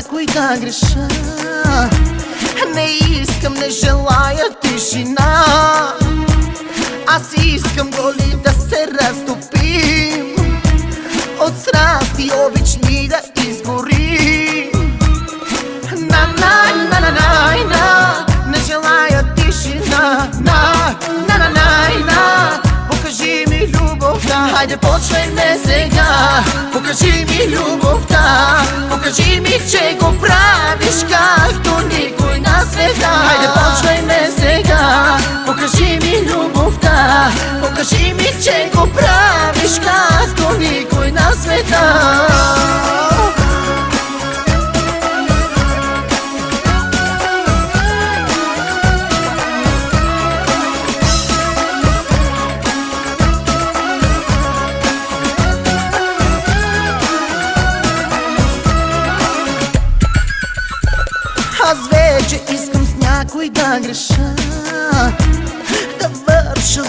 някой да греша. Не искам, не желая тишина. Аз искам голи да се разтопим. От страсти обични да изгорим. На, на, на, на, на, на Не желая тишина. На, на, на, на, на Покажи ми любовта. Хайде почвайме сега. Покажи ми любовта че го правиш Както никой на света. Хайде почвайме сега. Покажи ми любовта. Покажи ми, че го правиш Както никой на света някой да греша Да върша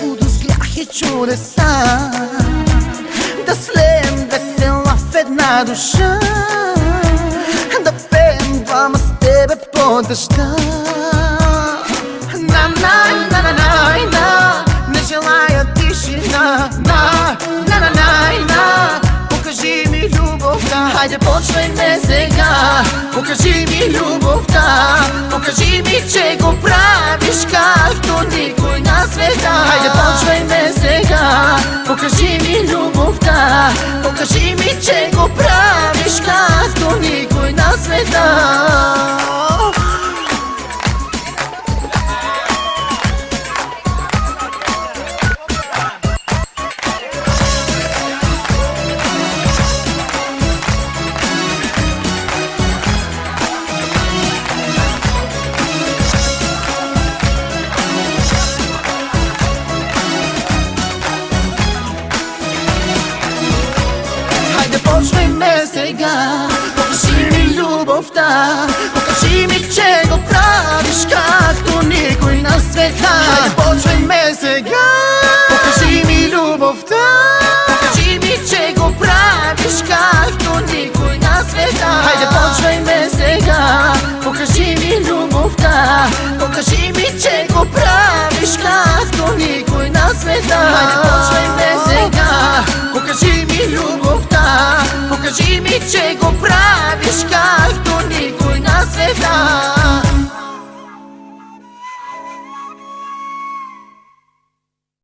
грях и чудеса Да слеем две тела в една душа Да пеем двама с тебе по дъжда Покажи ми любовта Покажи ми, че го правиш Както никой на света. Хайде почвайме сега. Покажи ми любовта Покажи ми, че го правиш сега. Покажи ми любовта Покажи ми, че го правиш както никой на света. Хайде почваме сега. Покажи ми любовта Покажи ми, че го правиш както никой на света. Хайде почваме сега. Покажи ми любовта Покажи ми, че го правиш както никой на света. Хайде